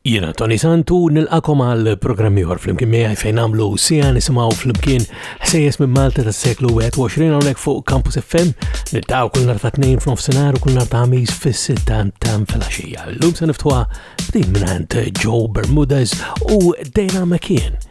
Jiena Tony Santu nilqakom għal programm ieħor flimkien miegħi fejn nagħmlu sija nisimgħu flimkien ħsejjes minn Malta tas-seklu 21 hawnhekk fuq Campus FM niltaqgħu kull nhar ta' tnejn f'nofsinhar u kull nhar ta' ħamis fis-sitta ta' filgħaxija. Llum se niftħuha b'din mingħand Joe Bermudez u Dana McKean.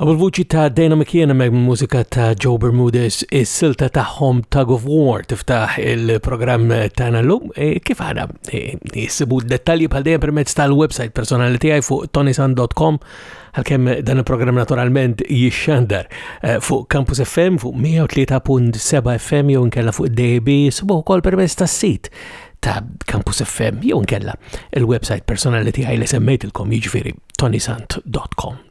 Għaw il-vuċi ta' Dana McKeon hemmhekk mill-mużika ta' Joe Bermudez is-silta tagħhom Tug of War tiftaħ il-programm tagħna llum e, kif għana jisibu e, dettalji bħal dejjem permezz tal-website personali tiegħi fuq tonisan.com għalkemm dan il-programm naturalment jixxandar e, fuq Campus FM fuq 103.7 FM jew nkella fuq DAB sibu wkoll permezz tas-sit ta' Campus FM jew nkella il-website personali tiegħi li semmejtilkom jiġifieri tonisant.com.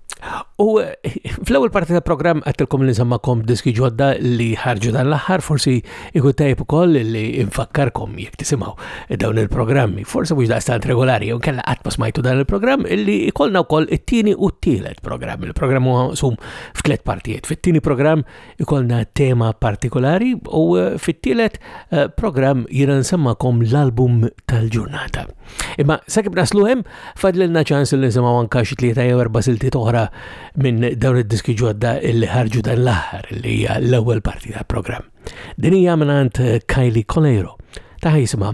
U fl-ewwel parti ta' programm għattilkom li nsemmakom diski ġodda li ħarġu dan l-aħħar, forsi ikun tajb ukoll li infakkarkom jekk tisimgħu dawn il-programmi, forsi mhux daqstant regolari jew kella qatt ma smajtu dan il-programm illi ikollna wkoll it-tieni u t-tielet programm. Il-programm huwa maqsum f'tliet partijiet. Fit-tieni programm ikolna tema partikolari u eh, fit-tielet eh, program jina nsemmakom l-album tal-ġurnata. Imma sakemm naslu hemm fadlilna ċans li nsemgħu anka xi tlieta jew erba' silti oħra minn dawn id-diski ġodda li ħarġu dan l-aħħar li hija l-ewwel parti tal-programm. Din hija mingħand eh, Kylie Colero ta' jisimha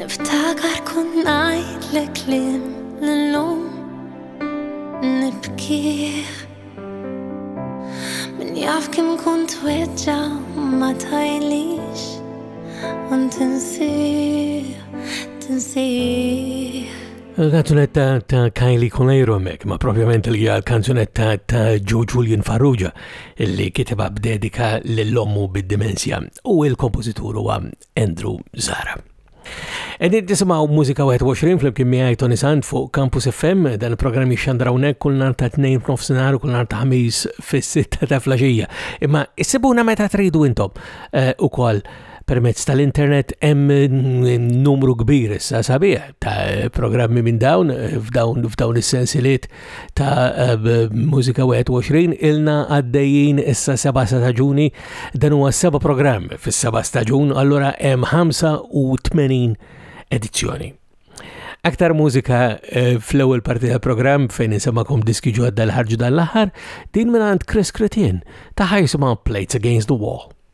Niftakar kun ngħidlek klim l-lum nibkih Min jaf kim kun tweġġa ma tajlix un tinsih, tinsih Kanzunetta ta' Kylie Colero mek, ma' propjament li hija kanzunetta ta' Joe Julian Farrugia li kiteba b'dedika l-lommu bid-dimensja u il-kompożitur huwa Andrew Zara. Edin tisimaw mużika 21 fl-imkien miħaj Tony Sant fuq Campus FM, dan il-programm jixxandrawnek kull nar ta' 2 f'nofsinhar u kull nar ta' ħamis fis-sitta ta' flaxija. Imma issibuna meta tridu intom eh, ukoll permezz tal-internet hemm mm, numru kbir issa sabiħ ta' programmi minn dawn f'dawn f'dawn is-sensiliet ta' eh, Mużika 21 ilna għaddejjin issa seba' staġuni dan huwa seba' programm fis-seba' staġun allura hemm 85 edizzjoni. Aktar mużika eh, fl-ewwel parti tal-programm fejn insemakom diski ġodda l-ħarġu dan l-aħħar din minn Chris Cretin ta' ħajsma Plates Against the Wall.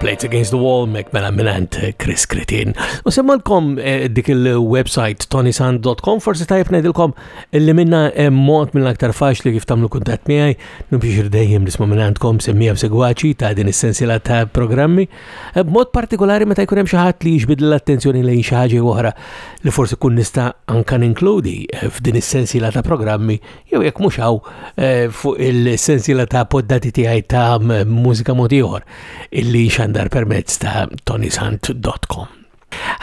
Plates Against the Wall, mek mela minant eh, Chris Kritin. U semmalkom eh, dik il-website tonisand.com, forse ta' jifnedilkom illi minna eh, mod minn aktar faċ li kif tamlu kuntat miħaj, nubiex dejjem nisma minnantkom semmija b'segwaċi ta' din essenzjela ta' programmi, b'mod partikolari meta jkun hemm xi ħadd li jiġbid l-attenzjoni lejn xi ħaġa oħra li forsi kun nista' anka ninkludi f'din essenzjela ta' programmi jew jekk mhux hawn eh, fuq il-sensiela ta' poddati tiegħi ta' mużika mod ieħor illi xandar permezz ta' tonisant.com.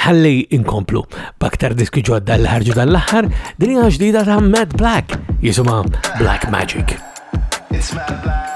Ħalli inkomplu b'aktar diski ġodda li ħarġu dan l-aħħar, din hija ġdida ta' Mad Black, jisimha Black Magic. It's Mad Black.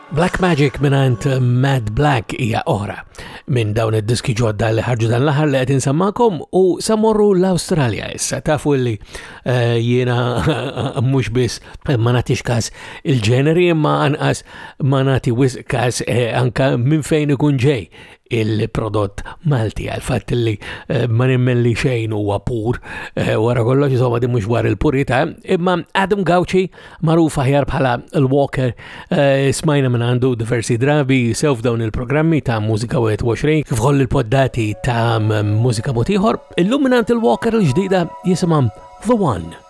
Black Magic minant Mad Black hija oħra minn dawn id-diski ġodda li ħarġu dan l-aħħar li qed insemmakom u sa morru l-Awstralja issa tafu li eh, jiena mhux biss ma nagħtix każ il-ġeneri imma anqas ma nagħti wisq każ eh, anka minn fejn ikun ġej il-prodott Malti għal fatt li eh, ma nemmen li xejn huwa pur eh, wara kollox insomma din mhux dwar il-purità, imma Adam Gauci magħruf aħjar bħala l-Walker eh, smajna minn għandu diversi drabi sew f'dawn il-programmi ta' mużika 21 kif ħoll il-poddati ta' mużika motiħor, illum minn il-Walker l-ġdida jisimha The One.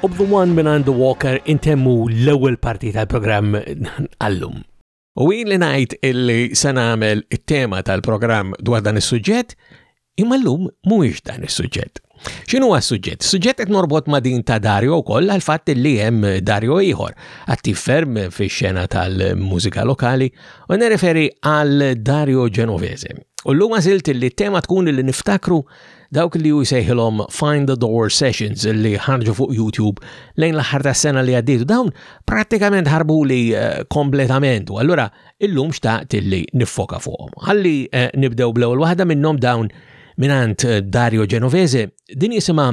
Of the One minn għandu Walker intemmu l-ewwel parti tal-programm għallum. U li ngħid illi se nagħmel it-tema tal-programm dwar dan is-suġġett, imma llum mhuwiex dan is-suġġett. X'inhu s-suġġett? Suġġett qed norbot ma' din ta' Dario wkoll għal fatt li hemm Dario ieħor attiv ferm fix-xena tal-mużika lokali u nirreferi għal Dario Genovese. U llum għażilt li t-tema tkun li niftakru Dawk li hu jsejħilhom Find the Door Sessions li ħarġu fuq YouTube lejn l-aħħar tas-sena li għaddiet dawn prattikament ħarbu li eh, kompletament u allura illum xtaqt illi niffoka fuqhom. Ħalli eh, nibdew bl-ewwel waħda minnhom dawn minant eh, Dario Genovese din jisimha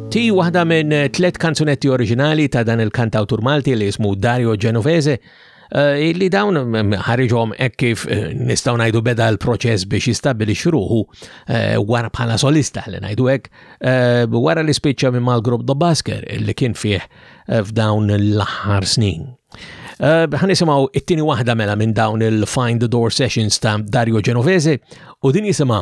Ti waħda minn tliet kanzunetti oriġinali ta' dan il-kantawtur Malti li jismu Dario Genovese eh, li dawn mm, ħariġhom hekk kif eh, nistgħu ngħidu beda l-proċess biex jistabili xruħu eh, wara bħala solista li ngħidu hekk wara li spiċċa minn mal-grupp The Basker li kien fih f'dawn l-aħħar snin. Ħanisimaw it-tieni waħda mela minn dawn il-Find the Door Sessions ta' Dario Genovese u din jisimha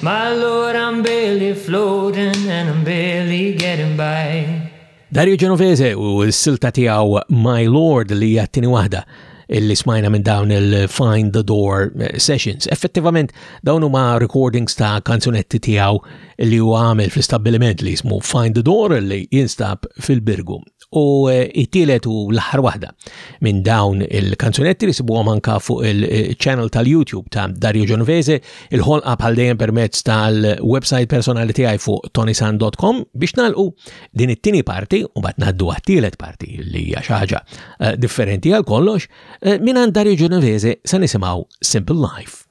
Ma allura nbili floating and nbili getting by. Dario Genovese u s-silta tiegħu My Lord li hija t-tieni waħda illi smajna minn dawn il-Find the Door eh, Sessions. Effettivament, dawn huma recordings ta' kanzunetti tiegħu li huwa għamel fl-istabbiliment li jismu Find the Door li jinstab fil-Birgu U eh, it-tielet u l-aħħar waħda minn dawn il-kanzunetti li sibuhom anka fuq il-channel tal-YouTube ta' Dario Genovese, il-ħolqa bħal dejjem permezz tal-website personali tiegħi fuq tonisan.com biex nalqu din it-tieni parti u bat ngħaddu għat-tielet parti li hija xi ħaġa eh, differenti għal kollox, eh, minn Dario Genovese se nisimgħu Simple Life.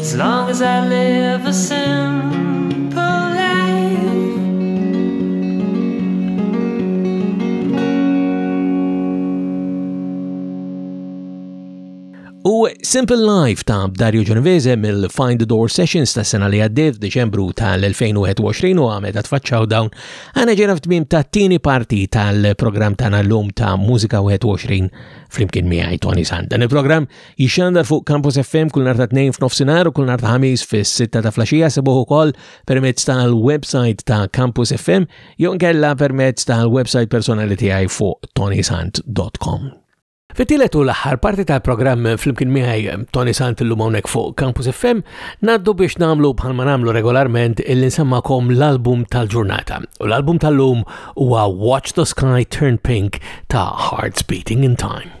As long as I live a simple life U Simple Life ta' Dario Genovese mill-Find the Door Sessions ta' sena li għaddiet Deċembru tal-2021 u għamet għatfaċċaw dawn għana ġena f'tmim ta' tini parti tal-program ta' l-lum ta' Musika 21 flimkien miħaj Tony Sand. Dan il-program Jixxandar fuq Campus FM kull nhar ta' tnejn f'nofsinhar u kull nhar ta' ħamis fis-sitta ta' flaxija sebuħ ukoll permezz tal-website ta' Campus FM jew nkella permezz tal-website personali tiegħi fuq tonysant.com. Fittilet u l-aħħar parti tal-programm flimkien miħaj Tony Sant illum hawnhekk fuq Campus FM naddu biex nagħmlu bħalma nagħmlu regolarment illi nsemmakom l-album tal-ġurnata. U l-album tal-lum huwa Watch the Sky Turn Pink ta' Hearts Beating in Time.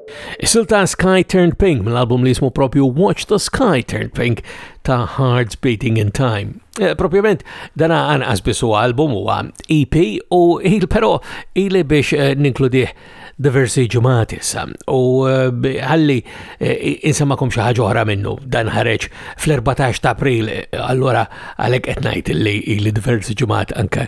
Is-silta Sky Turned Pink mill-album li jismu propju Watch the Sky Turned Pink ta' Hearts Beating in Time. Eh, propjament dana għan għazbisu album u għan EP u il pero ili biex eh, ninkludih diversi ġumati issa u eh, għalli insamakom xi ħaġa oħra minnu dan ħareġ fl-14 ta' April allura għalhekk qed ngħid li ili diversi ġumat anke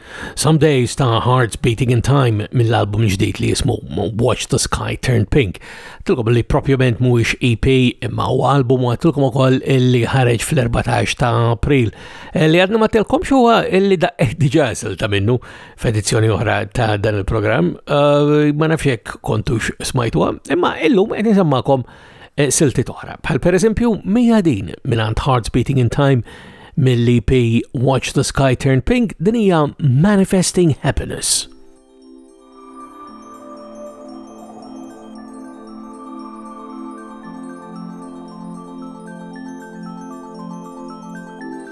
Some Days ta' Hearts Beating in Time mill-album ġdid li jismu Watch the Sky Turn Pink. Tilkom li propjament mhuwiex EP imma u album u tilkom ukoll li ħareġ fl-14 ta' April. Eh, li għadna ma tilkom huwa li da eh, diġà ta' minnu f'edizzjoni oħra ta' dan il-programm. Eh, ma nafx kontux smajtuha, imma illum qed nisemmakom eh, siltiet oħra, bħal pereżempju mija din mingħand Hearts Beating in Time mill-EP Watch the Sky Turn Pink din hija Manifesting Happiness.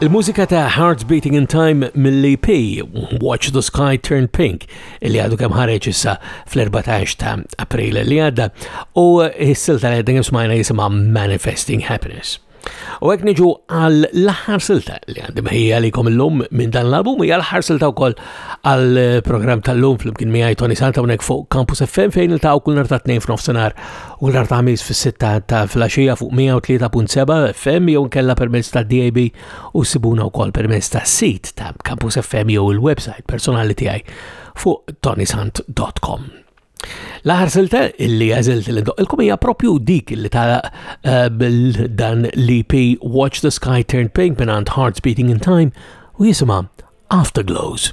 Il-mużika ta' Hearts Beating in Time mill-EP Watch the Sky Turn Pink li għadu kemm ħareġ issa fl-14 ta' April li għadda u s-silta li għadda kemm smajna jisimha Manifesting Happiness. U għek niġu għal l-ħar silta li għandim ħija li kom l-lum minn dan l-album, hija l-ħar silta u koll għal eh, program tal-lum fl-imkien miħaj Tony Santa unek fuq Campus FM fejn il-taw kull narta 2 f'nofsenar u l narta għamiz fil-sitta ta' flasġija fuq 103.7 FM jew kella permess ta' DAB u sibuna u koll permess ta' sit ta' Campus FM jew il-website personali tijaj fuq tonysant.com. L-aħar silta illi għazilt li doqqilkom hija propju dik illi tara eh, bil-dan l-EP Watch the Sky Turn Pink minn għand Hearts Beating in Time u jisima Afterglows.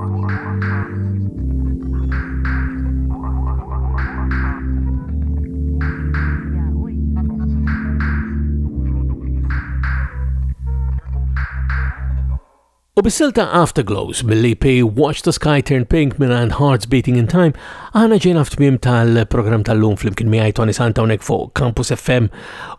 U bis-silta Afterglows mill-EP Watch the Sky Turn Pink minn and Hearts Beating in Time, għana ġejna f'tmim tal-program tal-lum fl-imkien miħaj Tony Santa unek fuq Campus FM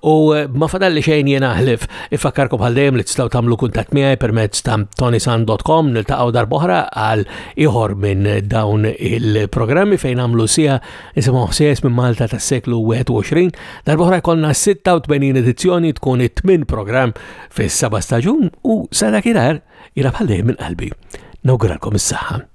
U eh, ma fadalli xejn jien aħlif, ifakkarkom bħal dejjem li tistgħu tagħmlu kuntatt miegħi permezz ta' tonisan.com niltaqgħu darb'oħra għal ieħor minn dawn il-programmi fejn għamlu sija isimgħu ħsies minn Malta tas-seklu 21. Darb'oħra jkollna 86 edizzjoni tkun it-tmin programm fis-seba' staġun u sara kienar jiena bħal dejjem minn qalbi. Nawguralkom is-saħħa.